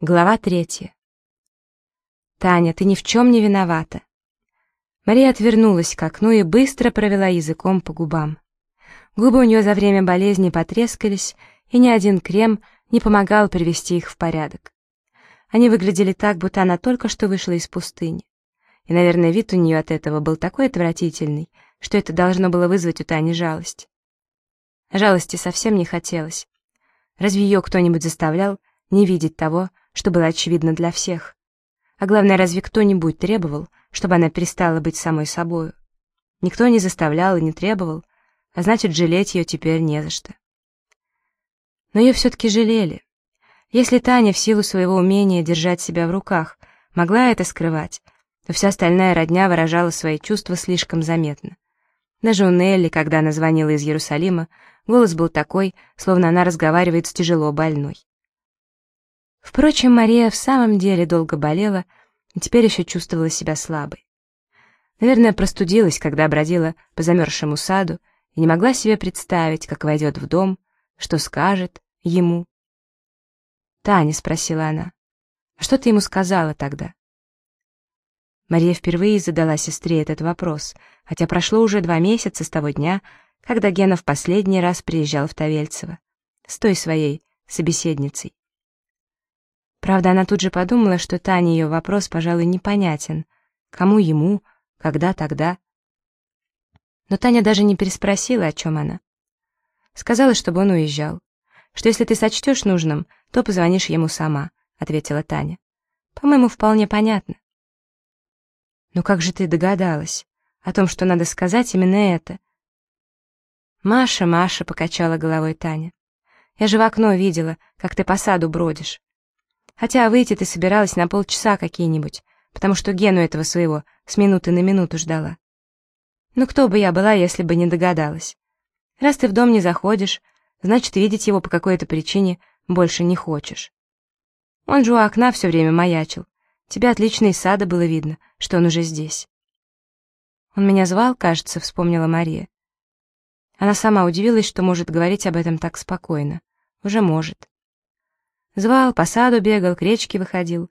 Глава третья. «Таня, ты ни в чем не виновата». Мария отвернулась к окну и быстро провела языком по губам. Губы у нее за время болезни потрескались, и ни один крем не помогал привести их в порядок. Они выглядели так, будто она только что вышла из пустыни. И, наверное, вид у нее от этого был такой отвратительный, что это должно было вызвать у Тани жалость. Жалости совсем не хотелось. Разве ее кто-нибудь заставлял не видеть того, что было очевидно для всех. А главное, разве кто-нибудь требовал, чтобы она перестала быть самой собою? Никто не заставлял и не требовал, а значит, жалеть ее теперь не за что. Но ее все-таки жалели. Если Таня в силу своего умения держать себя в руках могла это скрывать, то вся остальная родня выражала свои чувства слишком заметно. Даже у Нелли, когда она звонила из Иерусалима, голос был такой, словно она разговаривает с тяжело больной. Впрочем, Мария в самом деле долго болела и теперь еще чувствовала себя слабой. Наверное, простудилась, когда бродила по замерзшему саду и не могла себе представить, как войдет в дом, что скажет ему. «Таня», — спросила она, — «а что ты ему сказала тогда?» Мария впервые задала сестре этот вопрос, хотя прошло уже два месяца с того дня, когда Гена в последний раз приезжал в Тавельцево, с той своей собеседницей. Правда, она тут же подумала, что Тане ее вопрос, пожалуй, непонятен. Кому ему, когда тогда? Но Таня даже не переспросила, о чем она. Сказала, чтобы он уезжал. Что если ты сочтешь нужным, то позвонишь ему сама, ответила Таня. По-моему, вполне понятно. Ну как же ты догадалась о том, что надо сказать именно это? Маша, Маша, покачала головой Таня. Я же в окно видела, как ты по саду бродишь. Хотя выйти ты собиралась на полчаса какие-нибудь, потому что Гену этого своего с минуты на минуту ждала. Ну кто бы я была, если бы не догадалась? Раз ты в дом не заходишь, значит, видеть его по какой-то причине больше не хочешь. Он же у окна все время маячил. Тебя отлично из сада было видно, что он уже здесь. Он меня звал, кажется, вспомнила Мария. Она сама удивилась, что может говорить об этом так спокойно. Уже может. Звал, по саду бегал, к речке выходил.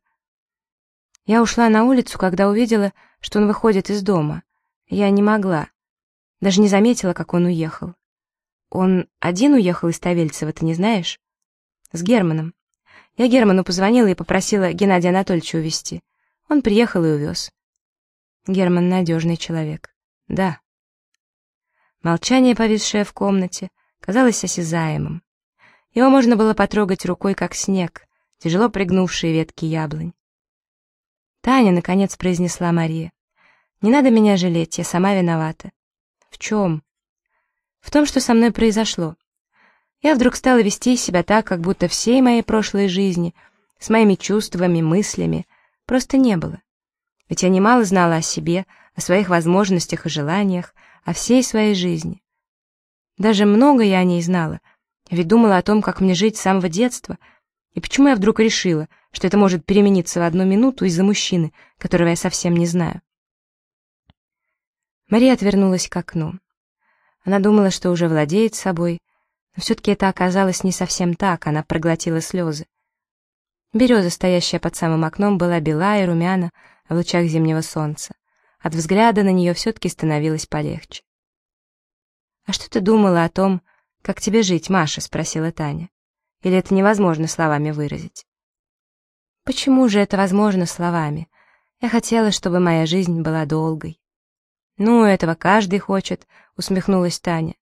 Я ушла на улицу, когда увидела, что он выходит из дома. Я не могла. Даже не заметила, как он уехал. Он один уехал из Тавельцева, ты не знаешь? С Германом. Я Герману позвонила и попросила Геннадия Анатольевича увезти. Он приехал и увез. Герман надежный человек. Да. Молчание, повисшее в комнате, казалось осязаемым. Его можно было потрогать рукой, как снег, тяжело пригнувшие ветки яблонь. «Таня», — наконец произнесла Мария, — «не надо меня жалеть, я сама виновата». «В чем?» «В том, что со мной произошло. Я вдруг стала вести себя так, как будто всей моей прошлой жизни, с моими чувствами, мыслями, просто не было. Ведь я немало знала о себе, о своих возможностях и желаниях, о всей своей жизни. Даже много я о ней знала — ведь думала о том, как мне жить с самого детства. И почему я вдруг решила, что это может перемениться в одну минуту из-за мужчины, которого я совсем не знаю? Мария отвернулась к окну. Она думала, что уже владеет собой, но все-таки это оказалось не совсем так, она проглотила слезы. Береза, стоящая под самым окном, была бела и румяна в лучах зимнего солнца. От взгляда на нее все-таки становилось полегче. «А что ты думала о том, «Как тебе жить, Маша?» — спросила Таня. «Или это невозможно словами выразить?» «Почему же это возможно словами? Я хотела, чтобы моя жизнь была долгой». «Ну, этого каждый хочет», — усмехнулась Таня.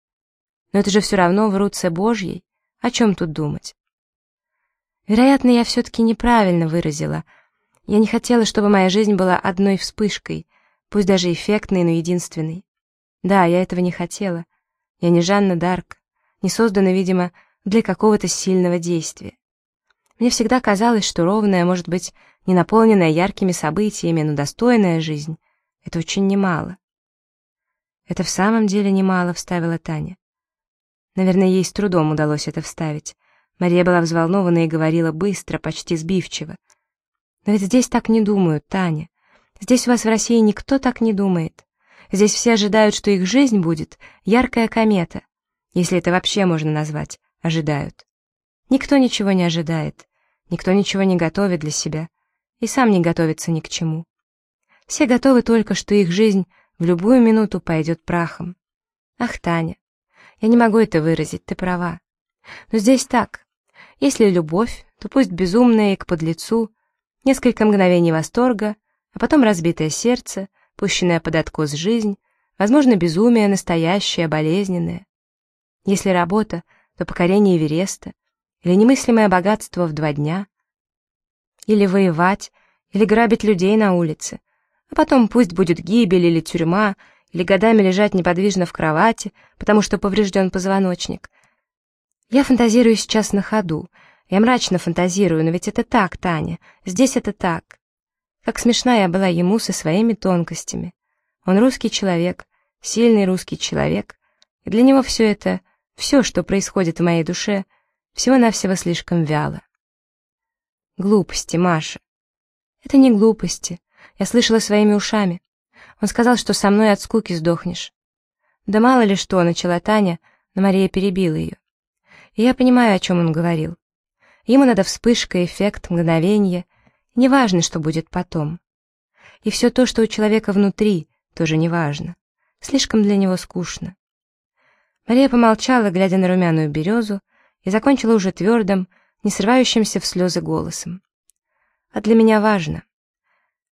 «Но это же все равно в руце Божьей. О чем тут думать?» Вероятно, я все-таки неправильно выразила. Я не хотела, чтобы моя жизнь была одной вспышкой, пусть даже эффектной, но единственной. Да, я этого не хотела. Я не Жанна Дарк не созданы, видимо, для какого-то сильного действия. Мне всегда казалось, что ровная, может быть, не наполненная яркими событиями, но достойная жизнь — это очень немало. «Это в самом деле немало», — вставила Таня. Наверное, ей с трудом удалось это вставить. Мария была взволнована и говорила быстро, почти сбивчиво. «Но ведь здесь так не думают, Таня. Здесь у вас в России никто так не думает. Здесь все ожидают, что их жизнь будет яркая комета, если это вообще можно назвать, ожидают. Никто ничего не ожидает. никто ничего не готовит для себя, и сам не готовится ни к чему. Все готовы только, что их жизнь в любую минуту пойдет прахом. Ах, Таня, я не могу это выразить, ты права. Но здесь так. Если любовь, то пусть безумная и к подлецу, несколько мгновений восторга, а потом разбитое сердце, пущенное под откос жизнь, возможно, безумие настоящее, болезненное. Если работа, то покорение Эвереста, или немыслимое богатство в два дня, или воевать, или грабить людей на улице, а потом пусть будет гибель или тюрьма, или годами лежать неподвижно в кровати, потому что поврежден позвоночник. Я фантазирую сейчас на ходу, я мрачно фантазирую, но ведь это так, Таня, здесь это так. Как смешна я была ему со своими тонкостями. Он русский человек, сильный русский человек, и для него все это, все, что происходит в моей душе, всего-навсего слишком вяло. Глупости, Маша. Это не глупости. Я слышала своими ушами. Он сказал, что со мной от скуки сдохнешь. Да мало ли что, начала Таня, но Мария перебила ее. И я понимаю, о чем он говорил. Ему надо вспышка, эффект, мгновение. Неважно, что будет потом. И все то, что у человека внутри, тоже неважно. Слишком для него скучно. Мария помолчала, глядя на румяную березу, и закончила уже твердым, не срывающимся в слезы голосом. «А для меня важно.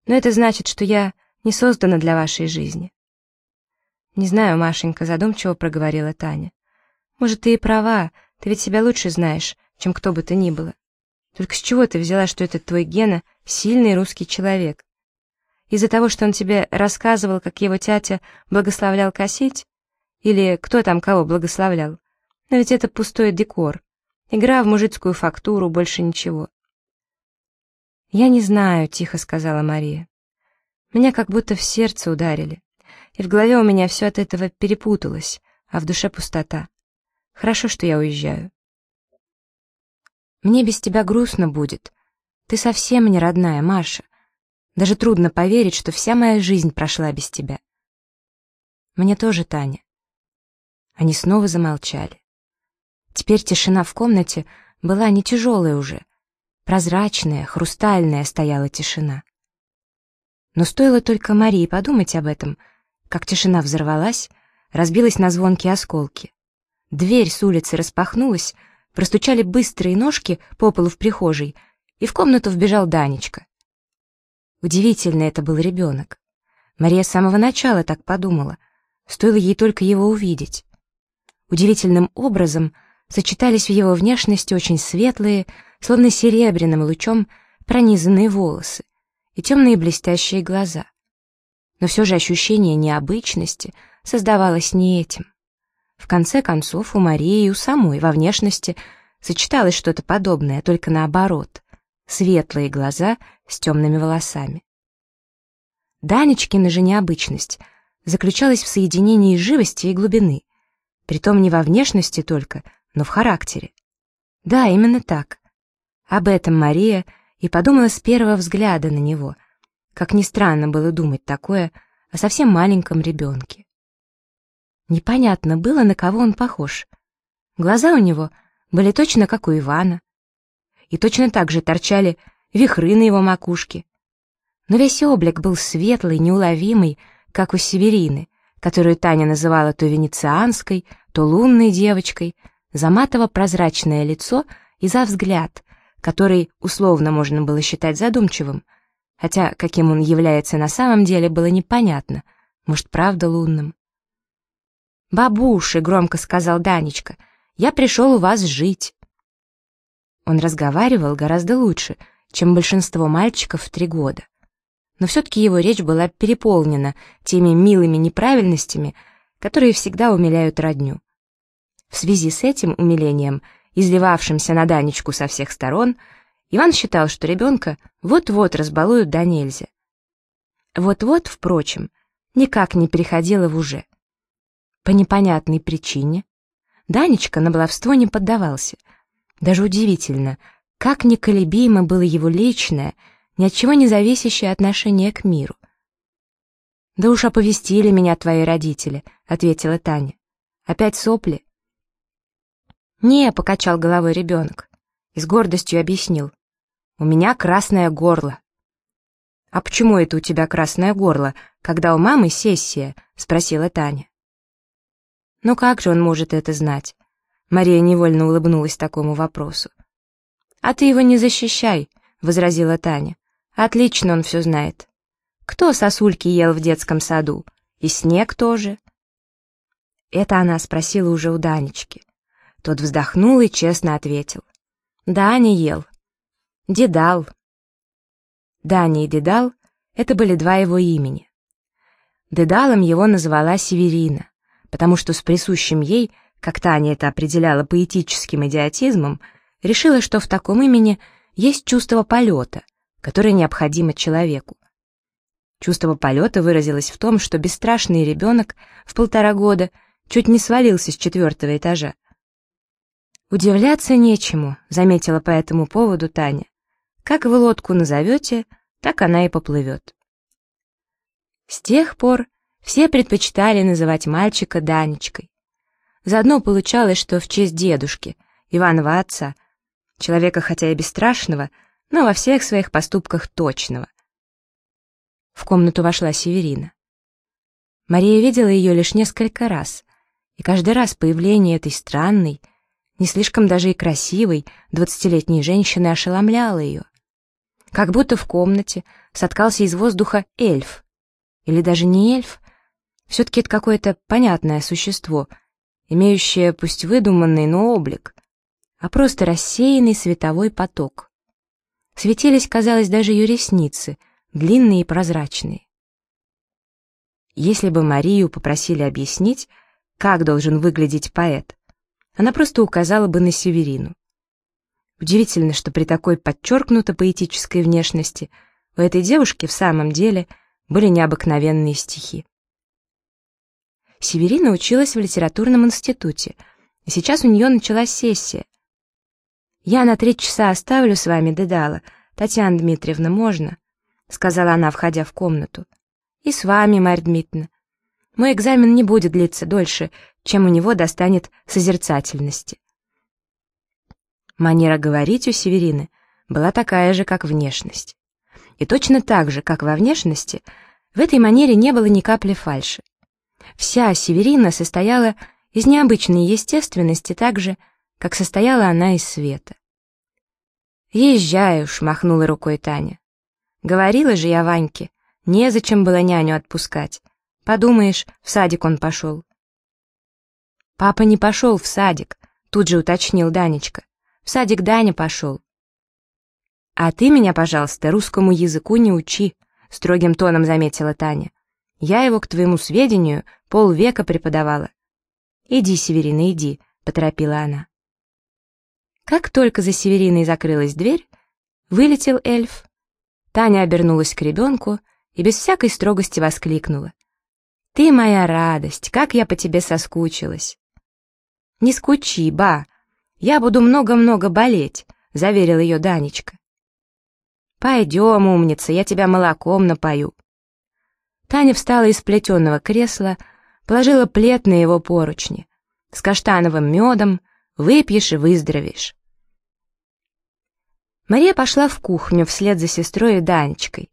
Но это значит, что я не создана для вашей жизни». «Не знаю, Машенька», — задумчиво проговорила Таня. «Может, ты и права, ты ведь себя лучше знаешь, чем кто бы то ни было. Только с чего ты взяла, что этот твой Гена — сильный русский человек? Из-за того, что он тебе рассказывал, как его тятя благословлял косить? Или кто там кого благословлял? Но ведь это пустой декор. Игра в мужицкую фактуру, больше ничего. «Я не знаю», — тихо сказала Мария. «Меня как будто в сердце ударили, и в голове у меня все от этого перепуталось, а в душе пустота. Хорошо, что я уезжаю». «Мне без тебя грустно будет. Ты совсем не родная, Маша. Даже трудно поверить, что вся моя жизнь прошла без тебя». «Мне тоже, Таня». Они снова замолчали. Теперь тишина в комнате была не тяжелая уже. Прозрачная, хрустальная стояла тишина. Но стоило только Марии подумать об этом, как тишина взорвалась, разбилась на звонкие осколки. Дверь с улицы распахнулась, простучали быстрые ножки по полу в прихожей, и в комнату вбежал Данечка. Удивительно это был ребенок. Мария с самого начала так подумала. Стоило ей только его увидеть. Удивительным образом — сочетались в его внешности очень светлые, словно серебряным лучом, пронизанные волосы и темные блестящие глаза. Но все же ощущение необычности создавалось не этим. В конце концов, у Марии и у самой во внешности сочеталось что-то подобное, только наоборот. Светлые глаза с темными волосами. Данечкина же необычность заключалась в соединении живости и глубины, притом не во внешности только — но в характере. Да, именно так. Об этом Мария и подумала с первого взгляда на него. Как ни странно было думать такое о совсем маленьком ребенке. Непонятно было, на кого он похож. Глаза у него были точно как у Ивана. И точно так же торчали вихры на его макушке. Но весь облик был светлый, неуловимый, как у Северины, которую Таня называла то венецианской, то лунной девочкой, за матово-прозрачное лицо и за взгляд, который условно можно было считать задумчивым, хотя каким он является на самом деле было непонятно, может, правда лунным. «Бабуши», — громко сказал Данечка, — «я пришел у вас жить». Он разговаривал гораздо лучше, чем большинство мальчиков в три года. Но все-таки его речь была переполнена теми милыми неправильностями, которые всегда умиляют родню. В связи с этим умилением, изливавшимся на Данечку со всех сторон, Иван считал, что ребенка вот-вот разбалуют до нельзя. Вот-вот, впрочем, никак не переходило в уже. По непонятной причине Данечка на баловство не поддавался. Даже удивительно, как неколебимо было его личное, ни от чего не зависящее отношение к миру. «Да уж оповестили меня твои родители», — ответила Таня. «Опять сопли?» «Не», — покачал головой ребенок и с гордостью объяснил. У меня красное горло». «А почему это у тебя красное горло, когда у мамы сессия?» — спросила Таня. «Ну как же он может это знать?» Мария невольно улыбнулась такому вопросу. «А ты его не защищай», — возразила Таня. «Отлично он все знает. Кто сосульки ел в детском саду? И снег тоже?» Это она спросила уже у Данечки. Тот вздохнул и честно ответил. «Даня ел. Дедал». Даня и Дедал — это были два его имени. Дедалом его назвала Северина, потому что с присущим ей, как Таня это определяла поэтическим идиотизмом, решила, что в таком имени есть чувство полета, которое необходимо человеку. Чувство полета выразилось в том, что бесстрашный ребенок в полтора года чуть не свалился с четвертого этажа. «Удивляться нечему», — заметила по этому поводу Таня. «Как вы лодку назовете, так она и поплывет». С тех пор все предпочитали называть мальчика Данечкой. Заодно получалось, что в честь дедушки, Иванова отца, человека хотя и бесстрашного, но во всех своих поступках точного. В комнату вошла Северина. Мария видела ее лишь несколько раз, и каждый раз появление этой странной, не слишком даже и красивой, двадцатилетней женщины ошеломляло ее. Как будто в комнате соткался из воздуха эльф. Или даже не эльф, все-таки это какое-то понятное существо, имеющее пусть выдуманный, но облик, а просто рассеянный световой поток. Светились, казалось, даже ее ресницы, длинные и прозрачные. Если бы Марию попросили объяснить, как должен выглядеть поэт, она просто указала бы на Северину. Удивительно, что при такой подчеркнуто поэтической внешности у этой девушки в самом деле были необыкновенные стихи. Северина училась в литературном институте, и сейчас у нее началась сессия. «Я на три часа оставлю с вами Дедала. Татьяна Дмитриевна, можно?» — сказала она, входя в комнату. «И с вами, Марья Дмитриевна. Мой экзамен не будет длиться дольше, чем у него достанет созерцательности. Манера говорить у Северины была такая же, как внешность. И точно так же, как во внешности, в этой манере не было ни капли фальши. Вся Северина состояла из необычной естественности так же, как состояла она из света. «Езжай уж», — махнула рукой Таня. «Говорила же я Ваньке, незачем было няню отпускать. Подумаешь, в садик он пошел. Папа не пошел в садик, тут же уточнил Данечка. В садик Даня пошел. А ты меня, пожалуйста, русскому языку не учи, строгим тоном заметила Таня. Я его, к твоему сведению, полвека преподавала. Иди, Северина, иди, поторопила она. Как только за Севериной закрылась дверь, вылетел эльф. Таня обернулась к ребенку и без всякой строгости воскликнула. Ты моя радость, как я по тебе соскучилась. Не скучи, ба, я буду много-много болеть, заверил ее Данечка. Пойдем, умница, я тебя молоком напою. Таня встала из плетеного кресла, положила плед на его поручни. С каштановым медом выпьешь и выздоровеешь. Мария пошла в кухню вслед за сестрой и Данечкой.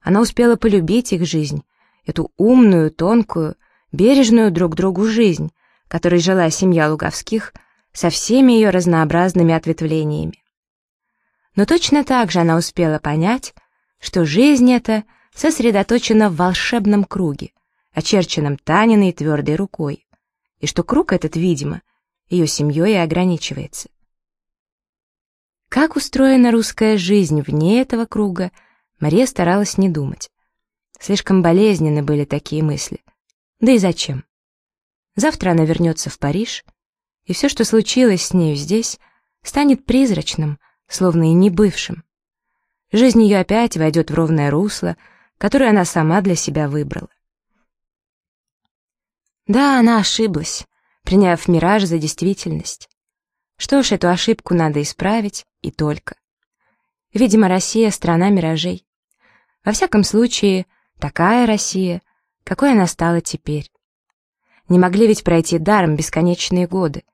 Она успела полюбить их жизнь, эту умную, тонкую, бережную друг другу жизнь, которой жила семья Луговских со всеми ее разнообразными ответвлениями. Но точно так же она успела понять, что жизнь эта сосредоточена в волшебном круге, очерченном Таниной твердой рукой, и что круг этот, видимо, ее семьей и ограничивается. Как устроена русская жизнь вне этого круга, Мария старалась не думать. Слишком болезненны были такие мысли. Да и зачем? Завтра она вернется в Париж, и все, что случилось с нею здесь, станет призрачным, словно и не бывшим. Жизнь ее опять войдет в ровное русло, которое она сама для себя выбрала. Да, она ошиблась, приняв мираж за действительность. Что ж, эту ошибку надо исправить, и только. Видимо, Россия — страна миражей. Во всяком случае, Такая Россия, какой она стала теперь. Не могли ведь пройти даром бесконечные годы,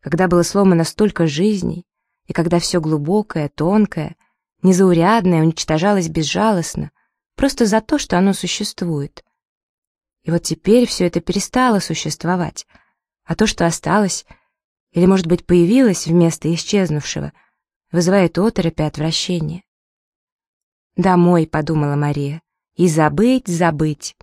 когда было сломано столько жизней, и когда все глубокое, тонкое, незаурядное, уничтожалось безжалостно, просто за то, что оно существует. И вот теперь все это перестало существовать, а то, что осталось, или, может быть, появилось вместо исчезнувшего, вызывает оторопь и отвращение. «Домой», — подумала Мария, — «и забыть, забыть».